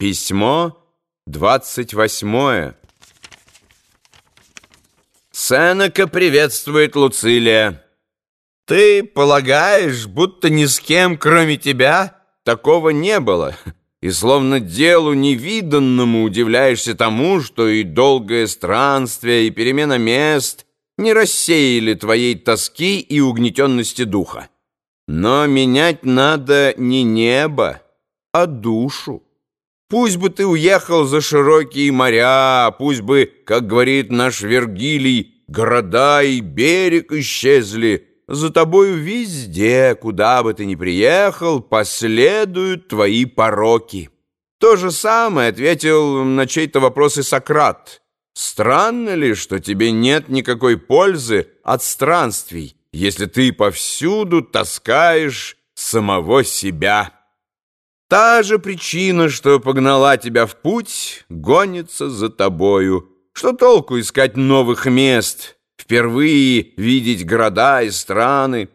Письмо двадцать восьмое. Сенека приветствует Луцилия. Ты полагаешь, будто ни с кем, кроме тебя, такого не было, и словно делу невиданному удивляешься тому, что и долгое странствие, и перемена мест не рассеяли твоей тоски и угнетенности духа. Но менять надо не небо, а душу. Пусть бы ты уехал за широкие моря, пусть бы, как говорит наш Вергилий, города и берег исчезли, за тобою везде, куда бы ты ни приехал, последуют твои пороки. То же самое ответил на чей-то вопрос и Сократ. Странно ли, что тебе нет никакой пользы от странствий, если ты повсюду таскаешь самого себя?» Та же причина, что погнала тебя в путь, гонится за тобою. Что толку искать новых мест, впервые видеть города и страны?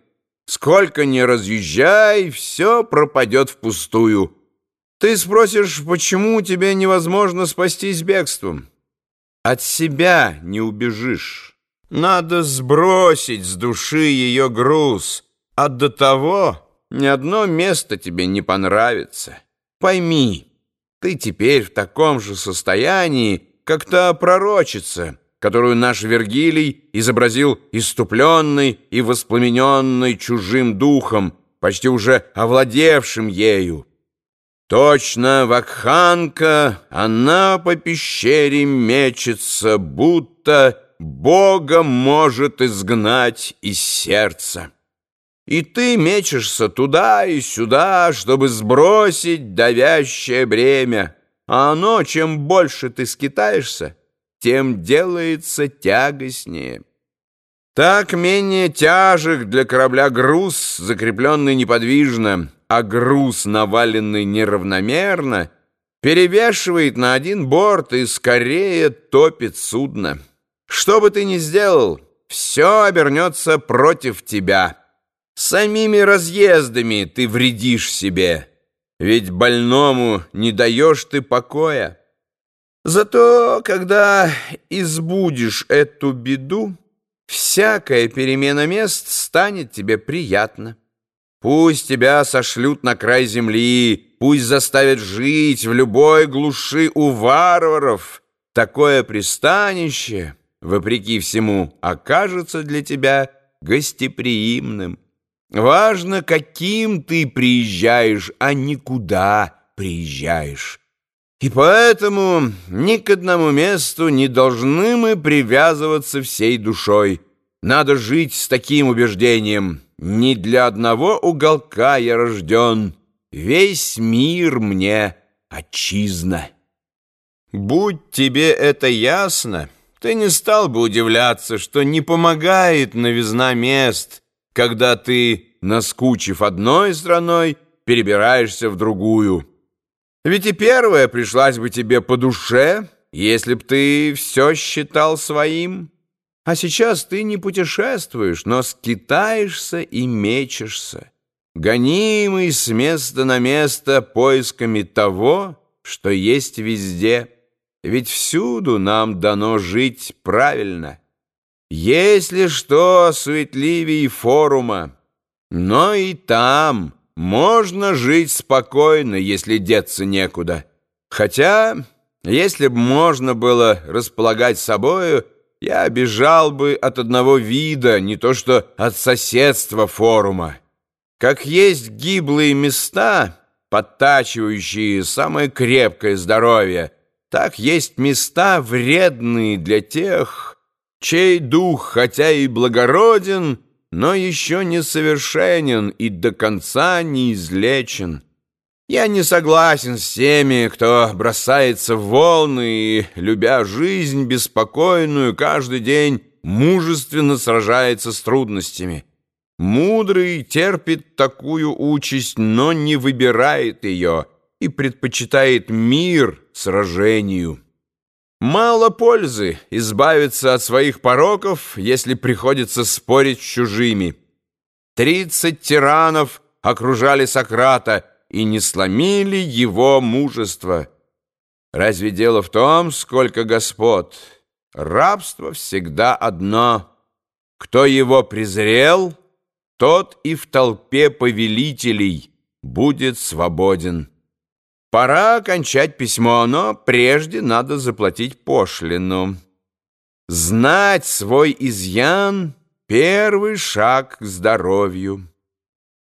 Сколько ни разъезжай, все пропадет впустую. Ты спросишь, почему тебе невозможно спастись бегством? От себя не убежишь. Надо сбросить с души ее груз, а до того ни одно место тебе не понравится. Пойми, ты теперь в таком же состоянии, как та пророчица, которую наш Вергилий изобразил иступленной и воспламененной чужим духом, почти уже овладевшим ею. Точно вакханка, она по пещере мечется, будто Бога может изгнать из сердца. И ты мечешься туда и сюда, чтобы сбросить давящее бремя. А оно, чем больше ты скитаешься, тем делается тягостнее. Так менее тяжек для корабля груз, закрепленный неподвижно, а груз, наваленный неравномерно, перевешивает на один борт и скорее топит судно. Что бы ты ни сделал, все обернется против тебя». Самими разъездами ты вредишь себе, ведь больному не даешь ты покоя. Зато, когда избудешь эту беду, всякая перемена мест станет тебе приятна. Пусть тебя сошлют на край земли, пусть заставят жить в любой глуши у варваров. Такое пристанище, вопреки всему, окажется для тебя гостеприимным. Важно, каким ты приезжаешь, а не куда приезжаешь. И поэтому ни к одному месту не должны мы привязываться всей душой. Надо жить с таким убеждением. Не для одного уголка я рожден, весь мир мне отчизна. Будь тебе это ясно, ты не стал бы удивляться, что не помогает новизна мест — когда ты, наскучив одной страной, перебираешься в другую. Ведь и первая пришлась бы тебе по душе, если б ты все считал своим. А сейчас ты не путешествуешь, но скитаешься и мечешься, гонимый с места на место поисками того, что есть везде. Ведь всюду нам дано жить правильно. Если что суетливей форума, но и там можно жить спокойно, если деться некуда. Хотя, если бы можно было располагать собою, я бежал бы от одного вида, не то что от соседства форума. Как есть гиблые места, подтачивающие самое крепкое здоровье, так есть места вредные для тех, чей дух, хотя и благороден, но еще не совершенен и до конца не излечен. Я не согласен с теми, кто бросается в волны и, любя жизнь беспокойную, каждый день мужественно сражается с трудностями. Мудрый терпит такую участь, но не выбирает ее и предпочитает мир сражению. Мало пользы избавиться от своих пороков, если приходится спорить с чужими. Тридцать тиранов окружали Сократа и не сломили его мужество. Разве дело в том, сколько господ? Рабство всегда одно. Кто его презрел, тот и в толпе повелителей будет свободен. Пора окончать письмо, но прежде надо заплатить пошлину. Знать свой изъян — первый шаг к здоровью.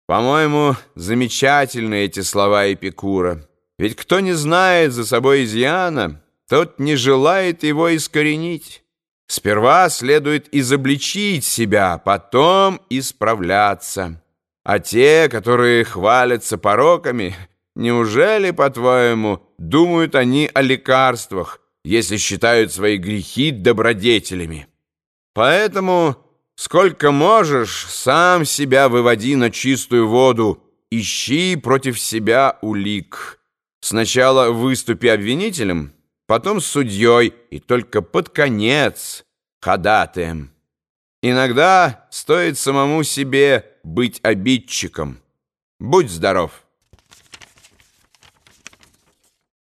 По-моему, замечательны эти слова Эпикура. Ведь кто не знает за собой изъяна, тот не желает его искоренить. Сперва следует изобличить себя, потом исправляться. А те, которые хвалятся пороками, неужели, по-твоему, думают они о лекарствах, если считают свои грехи добродетелями? Поэтому, сколько можешь, сам себя выводи на чистую воду, ищи против себя улик. Сначала выступи обвинителем, потом судьей и только под конец ходатаем. Иногда стоит самому себе быть обидчиком. Будь здоров!